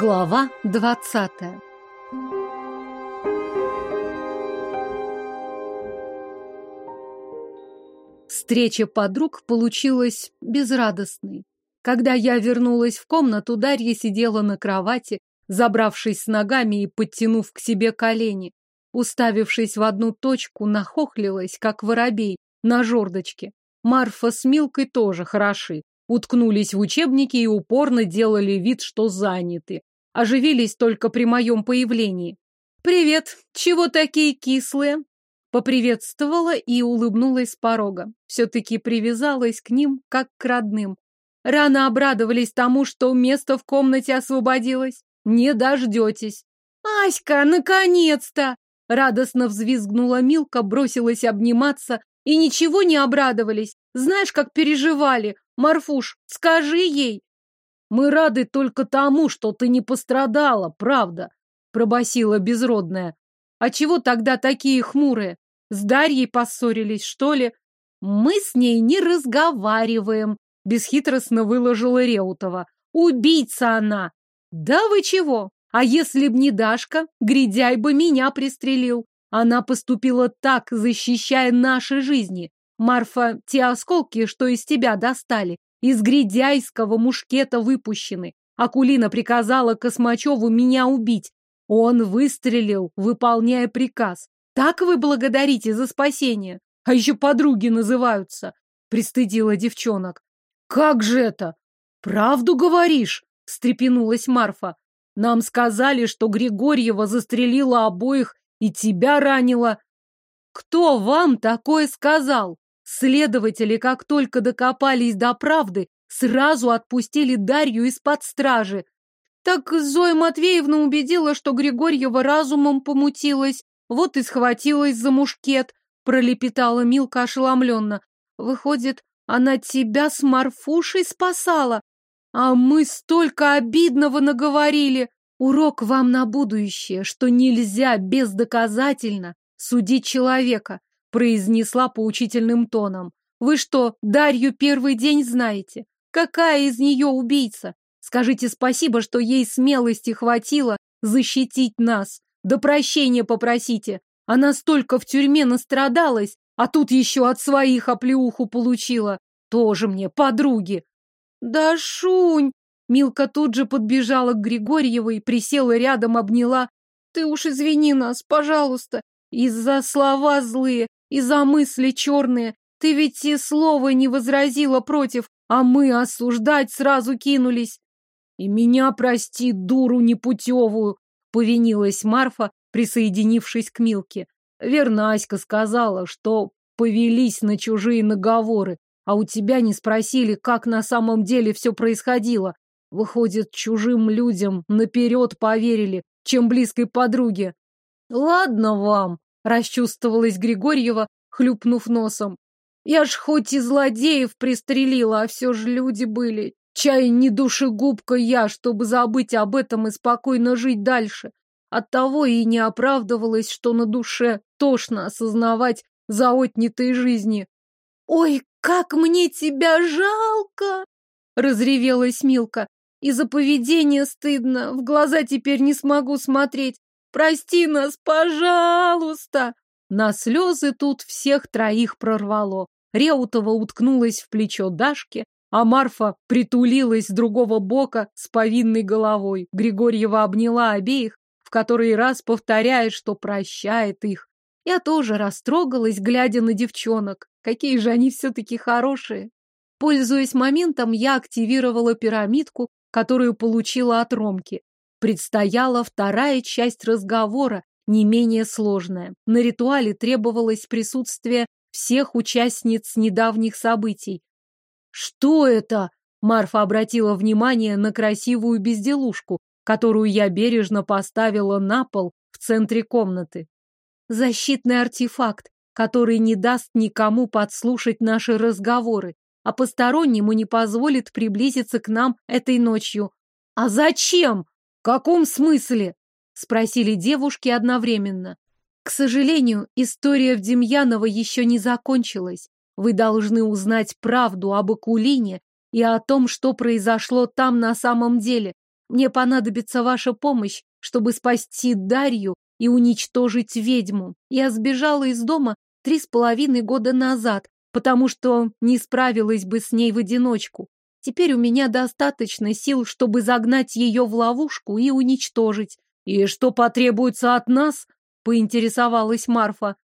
Глава двадцатая Встреча подруг получилась безрадостной. Когда я вернулась в комнату, Дарья сидела на кровати, забравшись с ногами и подтянув к себе колени. Уставившись в одну точку, нахохлилась, как воробей, на жердочке. Марфа с Милкой тоже хороши. Уткнулись в учебники и упорно делали вид, что заняты. Оживились только при моем появлении. «Привет! Чего такие кислые?» Поприветствовала и улыбнулась с порога. Все-таки привязалась к ним, как к родным. Рано обрадовались тому, что место в комнате освободилось. Не дождетесь. «Аська, наконец-то!» Радостно взвизгнула Милка, бросилась обниматься, и ничего не обрадовались. Знаешь, как переживали. Марфуш, скажи ей. Мы рады только тому, что ты не пострадала, правда, пробасила безродная. А чего тогда такие хмурые? С Дарьей поссорились, что ли? Мы с ней не разговариваем, бесхитростно выложила Реутова. Убийца она! Да вы чего? А если б не Дашка, Гридяй бы меня пристрелил. Она поступила так, защищая наши жизни. Марфа, те осколки, что из тебя достали, из гридяйского мушкета выпущены. Акулина приказала Космачеву меня убить. Он выстрелил, выполняя приказ. Так вы благодарите за спасение? А еще подруги называются. Пристыдила девчонок. Как же это? Правду говоришь? Встрепенулась Марфа. Нам сказали, что Григорьева застрелила обоих и тебя ранила. Кто вам такое сказал? Следователи, как только докопались до правды, сразу отпустили Дарью из-под стражи. Так Зоя Матвеевна убедила, что Григорьева разумом помутилась, вот и схватилась за мушкет, пролепетала Милка ошеломленно. Выходит, она тебя с Марфушей спасала? А мы столько обидного наговорили. Урок вам на будущее, что нельзя бездоказательно судить человека, произнесла поучительным тоном. Вы что, Дарью первый день знаете? Какая из нее убийца? Скажите спасибо, что ей смелости хватило защитить нас. Да прощения попросите. Она столько в тюрьме настрадалась, а тут еще от своих оплеуху получила. Тоже мне подруги. Да, Шунь! Милка тут же подбежала к Григорьевой, присела рядом, обняла. Ты уж извини нас, пожалуйста. Из-за слова злые, из-за мысли черные. Ты ведь и слова не возразила против, а мы осуждать сразу кинулись. И меня прости, дуру непутевую, повинилась Марфа, присоединившись к Милке. Верно, Аська сказала, что повелись на чужие наговоры, а у тебя не спросили, как на самом деле все происходило. Выходит, чужим людям наперед поверили, чем близкой подруге. Ладно вам, расчувствовалась Григорьева, хлюпнув носом. Я ж хоть и злодеев пристрелила, а все же люди были. Чай не душегубка я, чтобы забыть об этом и спокойно жить дальше. Оттого и не оправдывалась, что на душе тошно осознавать за отнятые жизни. «Ой, как мне тебя жалко!» — разревелась Милка. И за поведение стыдно, в глаза теперь не смогу смотреть. Прости нас, пожалуйста!» На слезы тут всех троих прорвало. Реутова уткнулась в плечо Дашки, а Марфа притулилась с другого бока с повинной головой. Григорьева обняла обеих, в который раз повторяет, что прощает их. Я тоже растрогалась, глядя на девчонок. Какие же они все-таки хорошие. Пользуясь моментом, я активировала пирамидку, которую получила от Ромки. Предстояла вторая часть разговора, не менее сложная. На ритуале требовалось присутствие всех участниц недавних событий. «Что это?» Марфа обратила внимание на красивую безделушку, которую я бережно поставила на пол в центре комнаты. Защитный артефакт, который не даст никому подслушать наши разговоры а постороннему не позволит приблизиться к нам этой ночью. А зачем? Каком смысле? Спросили девушки одновременно. К сожалению, история в Демьяново еще не закончилась. Вы должны узнать правду об Акулине и о том, что произошло там на самом деле. Мне понадобится ваша помощь, чтобы спасти Дарью и уничтожить ведьму. Я сбежала из дома три с половиной года назад, потому что не справилась бы с ней в одиночку. Теперь у меня достаточно сил, чтобы загнать ее в ловушку и уничтожить. И что потребуется от нас? Поинтересовалась Марфа.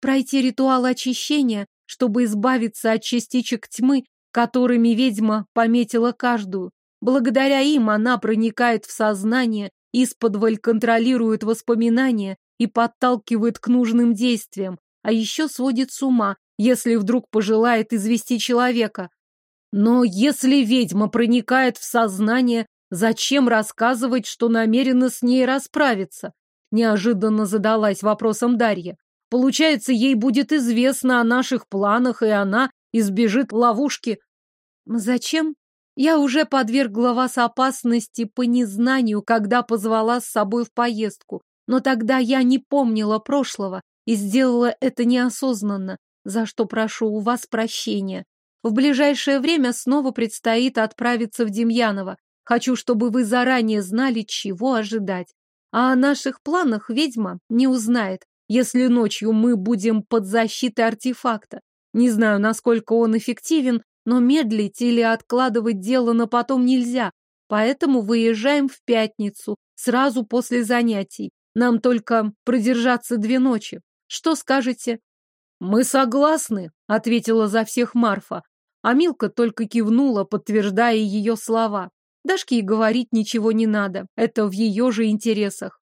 Пройти ритуал очищения, чтобы избавиться от частичек тьмы, которыми ведьма пометила каждую. Благодаря им она проникает в сознание, исподволь контролирует воспоминания и подталкивает к нужным действиям, а еще сводит с ума, если вдруг пожелает извести человека. Но если ведьма проникает в сознание, зачем рассказывать, что намерена с ней расправиться? Неожиданно задалась вопросом Дарья. Получается, ей будет известно о наших планах, и она избежит ловушки. Зачем? Я уже подвергла вас опасности по незнанию, когда позвала с собой в поездку. Но тогда я не помнила прошлого и сделала это неосознанно, за что прошу у вас прощения. В ближайшее время снова предстоит отправиться в Демьяново. Хочу, чтобы вы заранее знали, чего ожидать. А о наших планах ведьма не узнает, если ночью мы будем под защитой артефакта. Не знаю, насколько он эффективен, но медлить или откладывать дело на потом нельзя, поэтому выезжаем в пятницу, сразу после занятий. Нам только продержаться две ночи. Что скажете? Мы согласны, ответила за всех Марфа. А Милка только кивнула, подтверждая ее слова. Дашке и говорить ничего не надо, это в ее же интересах.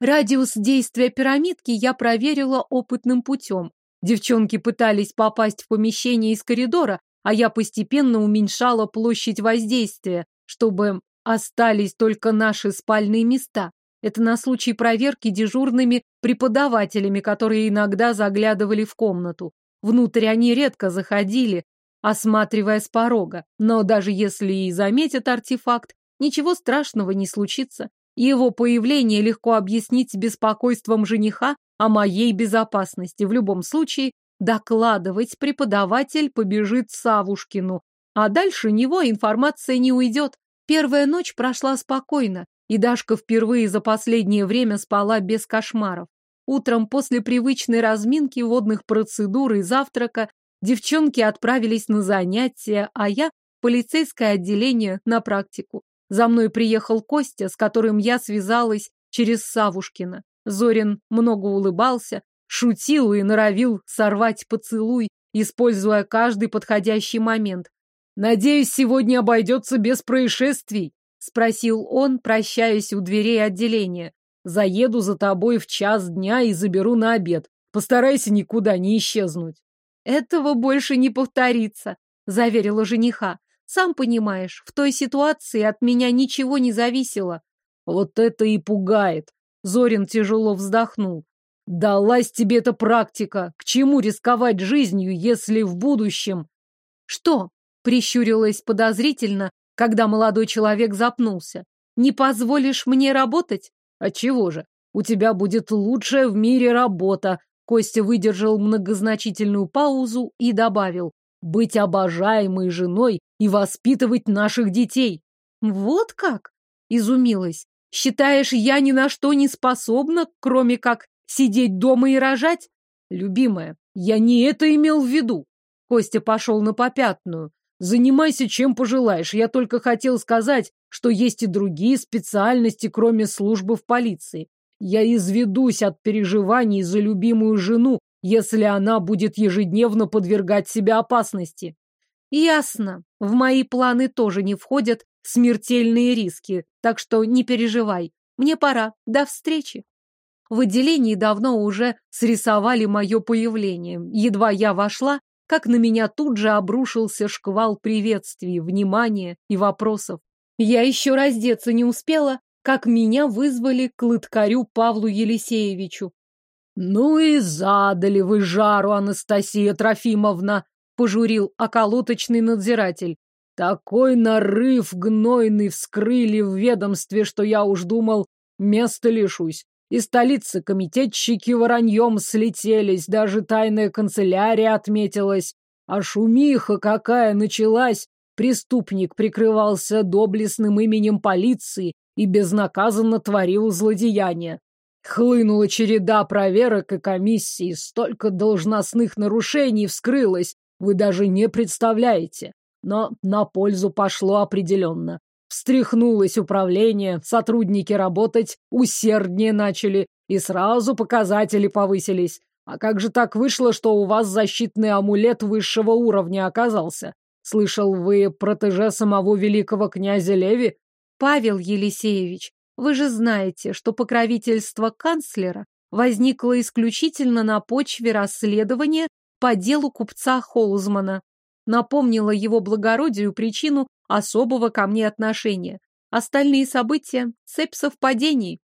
Радиус действия пирамидки я проверила опытным путем. Девчонки пытались попасть в помещение из коридора, а я постепенно уменьшала площадь воздействия, чтобы остались только наши спальные места. Это на случай проверки дежурными преподавателями, которые иногда заглядывали в комнату. Внутрь они редко заходили, осматривая с порога. Но даже если и заметят артефакт, ничего страшного не случится. Его появление легко объяснить беспокойством жениха о моей безопасности. В любом случае, Докладывать преподаватель побежит Савушкину, а дальше него информация не уйдет. Первая ночь прошла спокойно, и Дашка впервые за последнее время спала без кошмаров. Утром после привычной разминки, водных процедур и завтрака девчонки отправились на занятия, а я полицейское отделение на практику. За мной приехал Костя, с которым я связалась через Савушкина. Зорин много улыбался, шутил и норовил сорвать поцелуй, используя каждый подходящий момент. «Надеюсь, сегодня обойдется без происшествий?» — спросил он, прощаясь у дверей отделения. «Заеду за тобой в час дня и заберу на обед. Постарайся никуда не исчезнуть». «Этого больше не повторится», — заверила жениха. «Сам понимаешь, в той ситуации от меня ничего не зависело». «Вот это и пугает!» Зорин тяжело вздохнул. Далась тебе эта практика. К чему рисковать жизнью, если в будущем... Что? Прищурилась подозрительно, когда молодой человек запнулся. Не позволишь мне работать? А чего же? У тебя будет лучшая в мире работа. Костя выдержал многозначительную паузу и добавил. Быть обожаемой женой и воспитывать наших детей. Вот как? Изумилась. Считаешь, я ни на что не способна, кроме как Сидеть дома и рожать? Любимая, я не это имел в виду. Костя пошел на попятную. Занимайся чем пожелаешь. Я только хотел сказать, что есть и другие специальности, кроме службы в полиции. Я изведусь от переживаний за любимую жену, если она будет ежедневно подвергать себя опасности. Ясно. В мои планы тоже не входят смертельные риски, так что не переживай. Мне пора. До встречи. В отделении давно уже срисовали мое появление. Едва я вошла, как на меня тут же обрушился шквал приветствий, внимания и вопросов. Я еще раздеться не успела, как меня вызвали к лыткарю Павлу Елисеевичу. «Ну и задали вы жару, Анастасия Трофимовна!» — пожурил околоточный надзиратель. «Такой нарыв гнойный вскрыли в ведомстве, что я уж думал, места лишусь. Из столицы комитетчики вороньем слетелись, даже тайная канцелярия отметилась. А шумиха какая началась! Преступник прикрывался доблестным именем полиции и безнаказанно творил злодеяния. Хлынула череда проверок и комиссий, столько должностных нарушений вскрылось, вы даже не представляете. Но на пользу пошло определенно. Встряхнулось управление, сотрудники работать усерднее начали, и сразу показатели повысились. А как же так вышло, что у вас защитный амулет высшего уровня оказался? Слышал, вы протеже самого великого князя Леви? Павел Елисеевич, вы же знаете, что покровительство канцлера возникло исключительно на почве расследования по делу купца Холзмана. Напомнила его благородию причину особого ко мне отношения. Остальные события — цепь совпадений.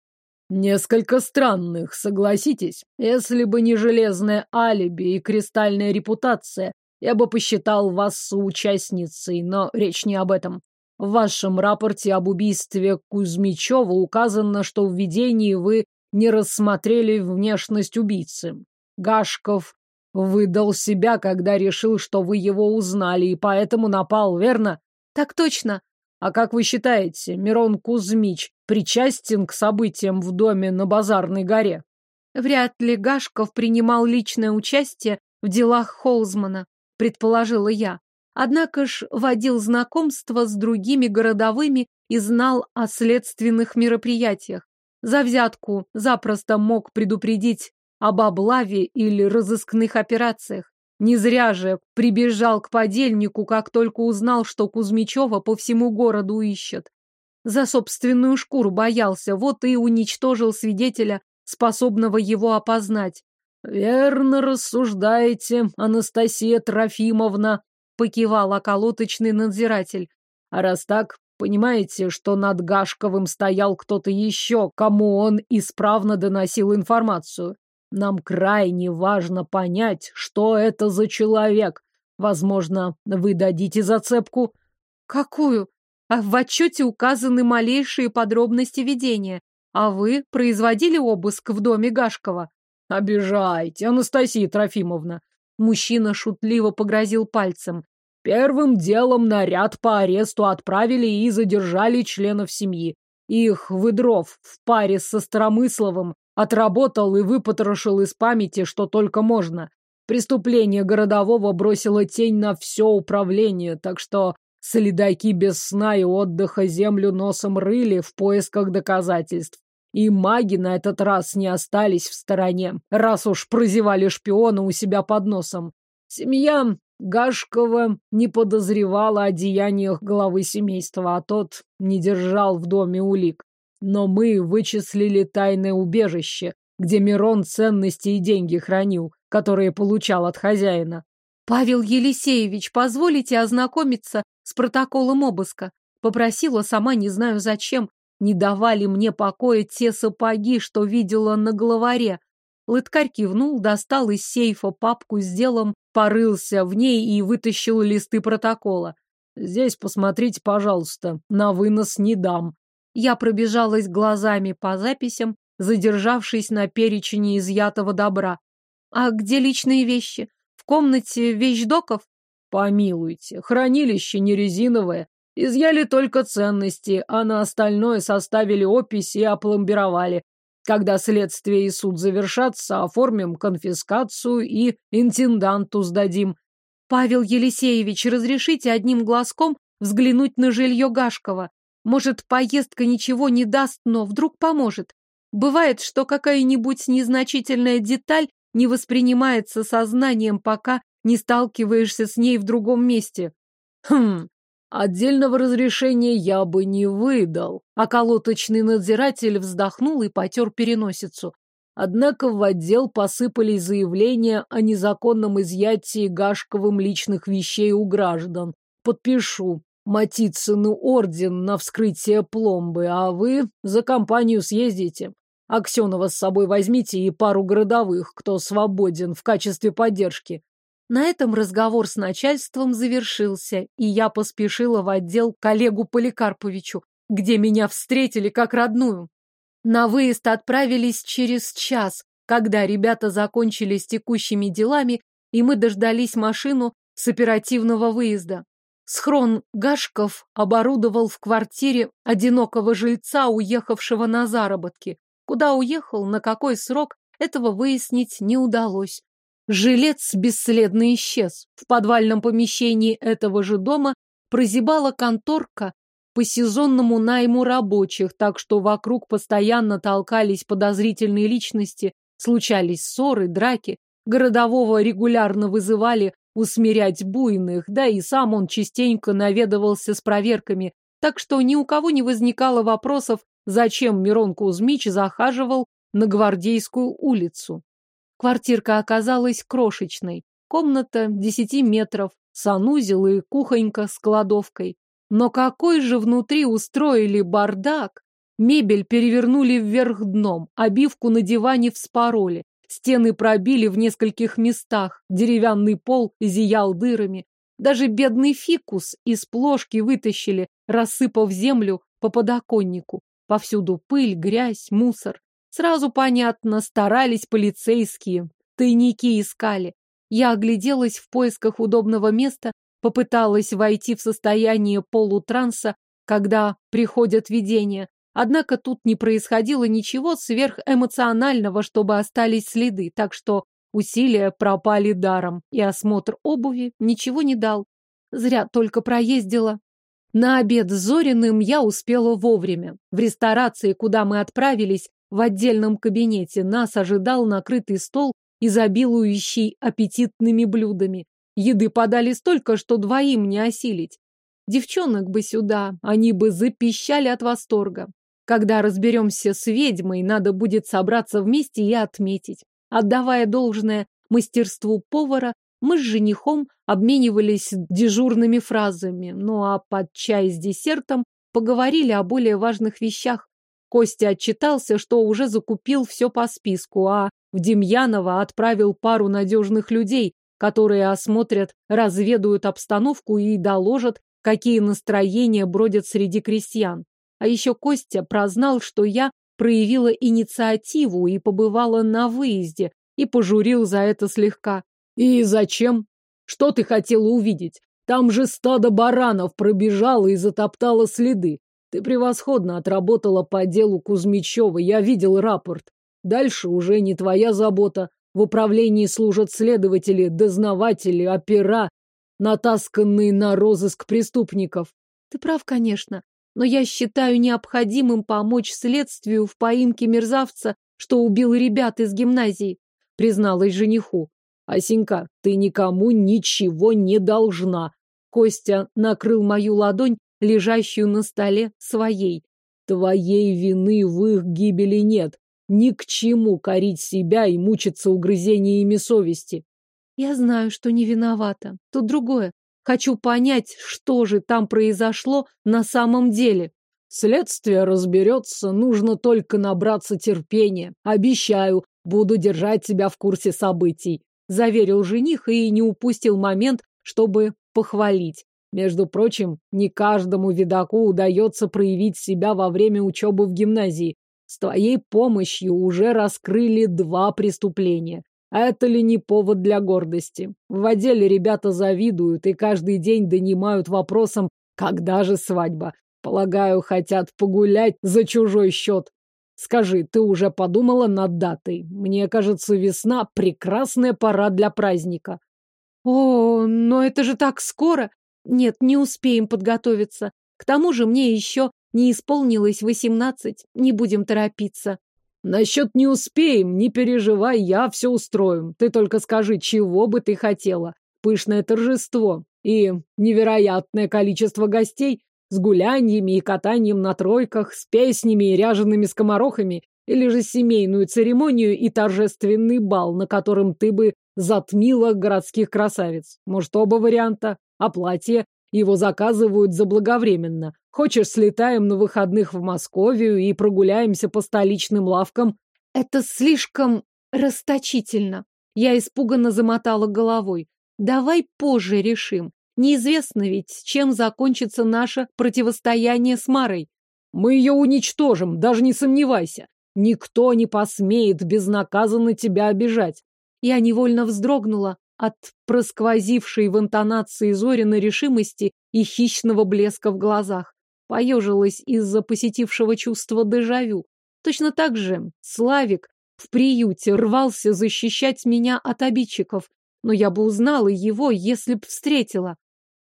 Несколько странных, согласитесь. Если бы не железное алиби и кристальная репутация, я бы посчитал вас соучастницей, но речь не об этом. В вашем рапорте об убийстве Кузьмичева указано, что в видении вы не рассмотрели внешность убийцы. Гашков выдал себя, когда решил, что вы его узнали, и поэтому напал, верно? Так точно. А как вы считаете, Мирон Кузьмич причастен к событиям в доме на Базарной горе? Вряд ли Гашков принимал личное участие в делах Холзмана, предположила я. Однако ж водил знакомство с другими городовыми и знал о следственных мероприятиях. За взятку запросто мог предупредить об облаве или разыскных операциях. Не зря же прибежал к подельнику, как только узнал, что Кузьмичева по всему городу ищет. За собственную шкуру боялся, вот и уничтожил свидетеля, способного его опознать. «Верно рассуждаете, Анастасия Трофимовна», — покивал околоточный надзиратель. «А раз так, понимаете, что над Гашковым стоял кто-то еще, кому он исправно доносил информацию. Нам крайне важно понять, что это за человек. Возможно, вы дадите зацепку. Какую? А в отчете указаны малейшие подробности ведения. А вы производили обыск в доме Гашкова? Обижайте, Анастасия Трофимовна. Мужчина шутливо погрозил пальцем. Первым делом наряд по аресту отправили и задержали членов семьи. Их Выдров в паре со Старомысловым Отработал и выпотрошил из памяти, что только можно. Преступление городового бросило тень на все управление, так что следаки без сна и отдыха землю носом рыли в поисках доказательств. И маги на этот раз не остались в стороне, раз уж прозевали шпиона у себя под носом. Семья Гашкова не подозревала о деяниях главы семейства, а тот не держал в доме улик. Но мы вычислили тайное убежище, где Мирон ценности и деньги хранил, которые получал от хозяина. Павел Елисеевич, позволите ознакомиться с протоколом обыска? Попросила сама, не знаю зачем. Не давали мне покоя те сапоги, что видела на главаре. Лыткарь кивнул, достал из сейфа папку с делом, порылся в ней и вытащил листы протокола. Здесь посмотрите, пожалуйста, на вынос не дам. Я пробежалась глазами по записям, задержавшись на перечне изъятого добра. А где личные вещи? В комнате вещдоков? Помилуйте, хранилище не резиновое. Изъяли только ценности, а на остальное составили опись и опломбировали. Когда следствие и суд завершатся, оформим конфискацию и интенданту сдадим. Павел Елисеевич, разрешите одним глазком взглянуть на жилье Гашкова? Может, поездка ничего не даст, но вдруг поможет. Бывает, что какая-нибудь незначительная деталь не воспринимается сознанием, пока не сталкиваешься с ней в другом месте. Хм, отдельного разрешения я бы не выдал. А колоточный надзиратель вздохнул и потер переносицу. Однако в отдел посыпались заявления о незаконном изъятии Гашковым личных вещей у граждан. Подпишу. Матицыну орден на вскрытие пломбы, а вы за компанию съездите. Аксенова с собой возьмите и пару городовых, кто свободен в качестве поддержки. На этом разговор с начальством завершился, и я поспешила в отдел коллегу Поликарповичу, где меня встретили как родную. На выезд отправились через час, когда ребята закончили с текущими делами, и мы дождались машину с оперативного выезда. Схрон Гашков оборудовал в квартире одинокого жильца, уехавшего на заработки. Куда уехал, на какой срок, этого выяснить не удалось. Жилец бесследно исчез. В подвальном помещении этого же дома прозябала конторка по сезонному найму рабочих, так что вокруг постоянно толкались подозрительные личности, случались ссоры, драки. Городового регулярно вызывали усмирять буйных, да и сам он частенько наведывался с проверками, так что ни у кого не возникало вопросов, зачем Мирон Кузьмич захаживал на Гвардейскую улицу. Квартирка оказалась крошечной. Комната десяти метров, санузел и кухонька с кладовкой. Но какой же внутри устроили бардак! Мебель перевернули вверх дном, обивку на диване вспороли. Стены пробили в нескольких местах, деревянный пол зиял дырами. Даже бедный фикус из плошки вытащили, рассыпав землю по подоконнику. Повсюду пыль, грязь, мусор. Сразу понятно, старались полицейские, тайники искали. Я огляделась в поисках удобного места, попыталась войти в состояние полутранса, когда приходят видения, Однако тут не происходило ничего сверхэмоционального, чтобы остались следы, так что усилия пропали даром, и осмотр обуви ничего не дал. Зря только проездила. На обед с Зориным я успела вовремя. В ресторации, куда мы отправились, в отдельном кабинете нас ожидал накрытый стол, изобилующий аппетитными блюдами. Еды подали столько, что двоим не осилить. Девчонок бы сюда, они бы запищали от восторга. Когда разберемся с ведьмой, надо будет собраться вместе и отметить. Отдавая должное мастерству повара, мы с женихом обменивались дежурными фразами, ну а под чай с десертом поговорили о более важных вещах. Костя отчитался, что уже закупил все по списку, а в Демьяново отправил пару надежных людей, которые осмотрят, разведают обстановку и доложат, какие настроения бродят среди крестьян. А еще Костя прознал, что я проявила инициативу и побывала на выезде, и пожурил за это слегка. «И зачем? Что ты хотела увидеть? Там же стадо баранов пробежало и затоптало следы. Ты превосходно отработала по делу Кузьмичева, я видел рапорт. Дальше уже не твоя забота. В управлении служат следователи, дознаватели, опера, натасканные на розыск преступников. Ты прав, конечно но я считаю необходимым помочь следствию в поимке мерзавца, что убил ребят из гимназии, призналась жениху. Асенька, ты никому ничего не должна. Костя накрыл мою ладонь, лежащую на столе, своей. Твоей вины в их гибели нет. Ни к чему корить себя и мучиться угрызениями совести. Я знаю, что не виновата. Тут другое. Хочу понять, что же там произошло на самом деле. Следствие разберется, нужно только набраться терпения. Обещаю, буду держать тебя в курсе событий. Заверил жених и не упустил момент, чтобы похвалить. Между прочим, не каждому видаку удается проявить себя во время учебы в гимназии. С твоей помощью уже раскрыли два преступления. Это ли не повод для гордости? В отделе ребята завидуют и каждый день донимают вопросом, когда же свадьба? Полагаю, хотят погулять за чужой счет. Скажи, ты уже подумала над датой? Мне кажется, весна — прекрасная пора для праздника. О, но это же так скоро! Нет, не успеем подготовиться. К тому же мне еще не исполнилось восемнадцать. Не будем торопиться. Насчет не успеем, не переживай, я все устрою. Ты только скажи, чего бы ты хотела. Пышное торжество и невероятное количество гостей с гуляньями и катанием на тройках, с песнями и ряжеными скоморохами, или же семейную церемонию и торжественный бал, на котором ты бы затмила городских красавиц. Может, оба варианта? А платье? Его заказывают заблаговременно. Хочешь, слетаем на выходных в Московию и прогуляемся по столичным лавкам? Это слишком расточительно. Я испуганно замотала головой. Давай позже решим. Неизвестно ведь, чем закончится наше противостояние с Марой. Мы ее уничтожим, даже не сомневайся. Никто не посмеет безнаказанно тебя обижать. Я невольно вздрогнула. От просквозившей в интонации Зорина решимости и хищного блеска в глазах. Поежилась из-за посетившего чувства дежавю. Точно так же Славик в приюте рвался защищать меня от обидчиков, но я бы узнала его, если б встретила.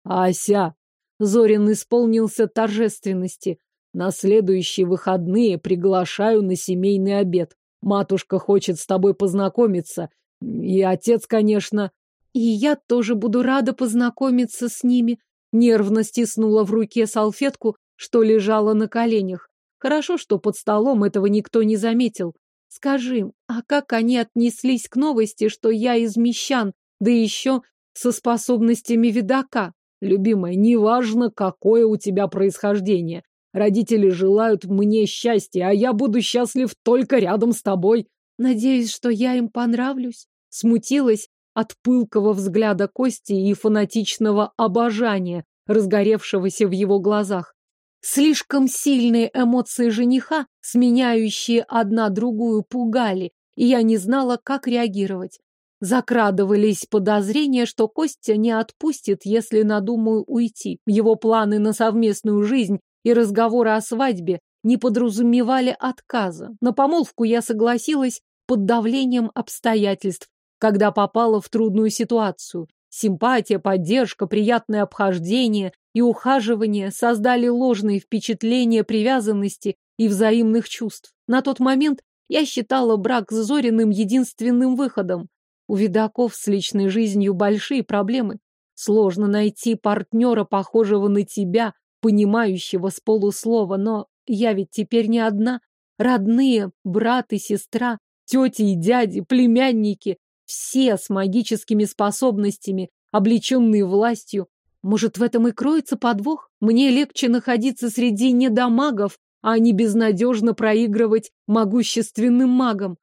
Ася! Зорин исполнился торжественности. На следующие выходные приглашаю на семейный обед. Матушка хочет с тобой познакомиться. И отец, конечно. И я тоже буду рада познакомиться с ними. Нервно стиснула в руке салфетку, что лежала на коленях. Хорошо, что под столом этого никто не заметил. Скажи, а как они отнеслись к новости, что я из мещан, да еще со способностями видака? Любимая, неважно, какое у тебя происхождение. Родители желают мне счастья, а я буду счастлив только рядом с тобой. Надеюсь, что я им понравлюсь. Смутилась от пылкого взгляда Кости и фанатичного обожания, разгоревшегося в его глазах. Слишком сильные эмоции жениха, сменяющие одна другую, пугали, и я не знала, как реагировать. Закрадывались подозрения, что Костя не отпустит, если надумаю уйти. Его планы на совместную жизнь и разговоры о свадьбе не подразумевали отказа. На помолвку я согласилась под давлением обстоятельств, когда попала в трудную ситуацию. Симпатия, поддержка, приятное обхождение и ухаживание создали ложные впечатления привязанности и взаимных чувств. На тот момент я считала брак с Зориным единственным выходом. У видаков с личной жизнью большие проблемы. Сложно найти партнера, похожего на тебя, понимающего с полуслова, но я ведь теперь не одна. Родные, брат и сестра, тети и дяди, племянники, все с магическими способностями, облеченные властью. Может, в этом и кроется подвох? Мне легче находиться среди недомагов, а не безнадежно проигрывать могущественным магам.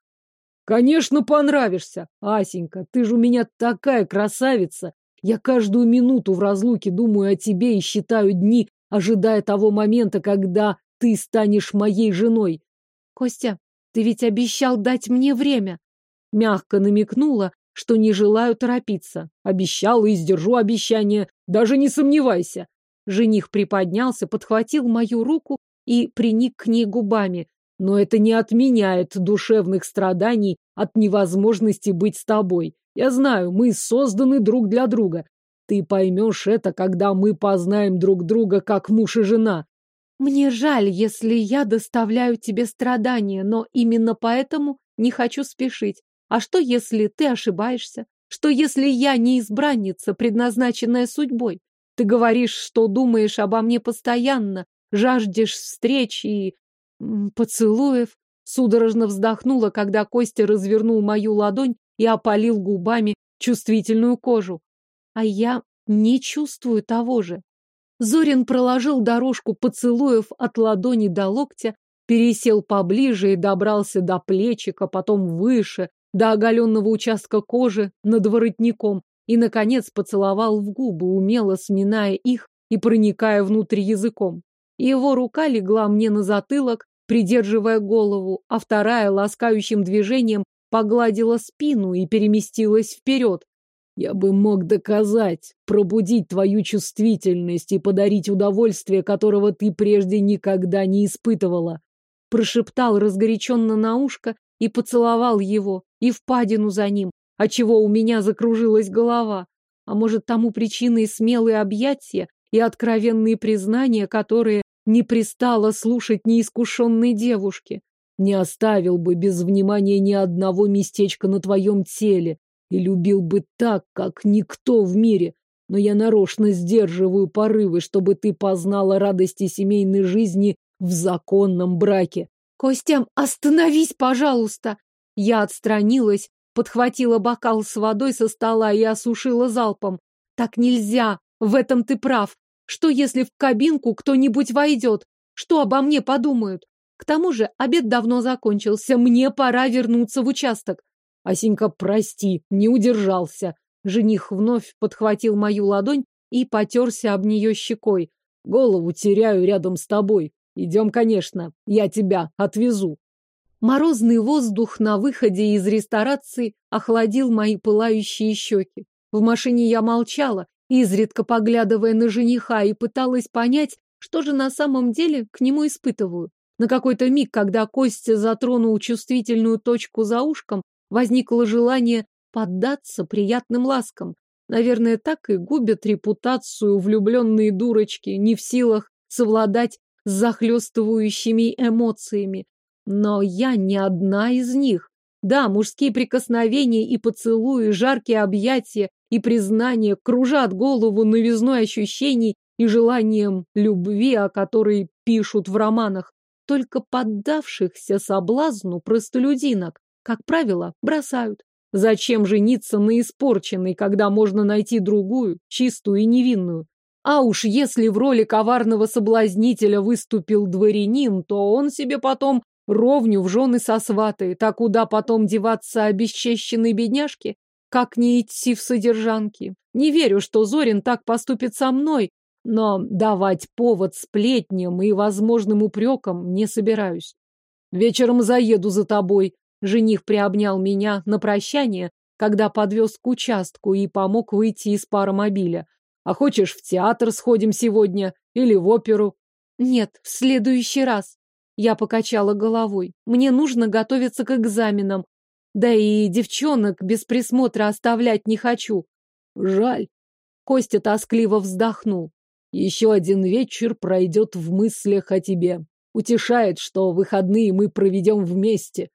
Конечно, понравишься, Асенька, ты же у меня такая красавица. Я каждую минуту в разлуке думаю о тебе и считаю дни, ожидая того момента, когда ты станешь моей женой. Костя, ты ведь обещал дать мне время. Мягко намекнула, что не желаю торопиться. Обещал и сдержу обещание, даже не сомневайся. Жених приподнялся, подхватил мою руку и приник к ней губами. Но это не отменяет душевных страданий от невозможности быть с тобой. Я знаю, мы созданы друг для друга. Ты поймешь это, когда мы познаем друг друга как муж и жена. Мне жаль, если я доставляю тебе страдания, но именно поэтому не хочу спешить. А что, если ты ошибаешься? Что, если я не избранница, предназначенная судьбой? Ты говоришь, что думаешь обо мне постоянно, жаждешь встреч и... поцелуев. Судорожно вздохнула, когда Костя развернул мою ладонь и опалил губами чувствительную кожу а я не чувствую того же. Зорин проложил дорожку поцелуев от ладони до локтя, пересел поближе и добрался до плечика, потом выше, до оголенного участка кожи над воротником и, наконец, поцеловал в губы, умело сминая их и проникая внутрь языком. Его рука легла мне на затылок, придерживая голову, а вторая ласкающим движением погладила спину и переместилась вперед, я бы мог доказать, пробудить твою чувствительность и подарить удовольствие, которого ты прежде никогда не испытывала. Прошептал разгоряченно на ушко и поцеловал его, и впадину за ним, отчего у меня закружилась голова. А может, тому причиной смелые объятия и откровенные признания, которые не пристало слушать неискушенной девушке. Не оставил бы без внимания ни одного местечка на твоем теле, и любил бы так, как никто в мире. Но я нарочно сдерживаю порывы, чтобы ты познала радости семейной жизни в законном браке. Костя, остановись, пожалуйста. Я отстранилась, подхватила бокал с водой со стола и осушила залпом. Так нельзя, в этом ты прав. Что, если в кабинку кто-нибудь войдет? Что обо мне подумают? К тому же обед давно закончился, мне пора вернуться в участок. Асенька, прости, не удержался. Жених вновь подхватил мою ладонь и потерся об нее щекой. Голову теряю рядом с тобой. Идем, конечно, я тебя отвезу. Морозный воздух на выходе из ресторации охладил мои пылающие щеки. В машине я молчала, изредка поглядывая на жениха и пыталась понять, что же на самом деле к нему испытываю. На какой-то миг, когда Костя затронул чувствительную точку за ушком, возникло желание поддаться приятным ласкам. Наверное, так и губят репутацию влюбленные дурочки, не в силах совладать с захлестывающими эмоциями. Но я не одна из них. Да, мужские прикосновения и поцелуи, жаркие объятия и признания кружат голову новизной ощущений и желанием любви, о которой пишут в романах. Только поддавшихся соблазну простолюдинок, как правило, бросают. Зачем жениться на испорченной, когда можно найти другую, чистую и невинную? А уж если в роли коварного соблазнителя выступил дворянин, то он себе потом ровню в жены сосватает, а куда потом деваться обесчещенной бедняжке? Как не идти в содержанки? Не верю, что Зорин так поступит со мной, но давать повод сплетням и возможным упрекам не собираюсь. Вечером заеду за тобой. Жених приобнял меня на прощание, когда подвез к участку и помог выйти из паромобиля. А хочешь, в театр сходим сегодня или в оперу? Нет, в следующий раз. Я покачала головой. Мне нужно готовиться к экзаменам. Да и девчонок без присмотра оставлять не хочу. Жаль. Костя тоскливо вздохнул. Еще один вечер пройдет в мыслях о тебе. Утешает, что выходные мы проведем вместе.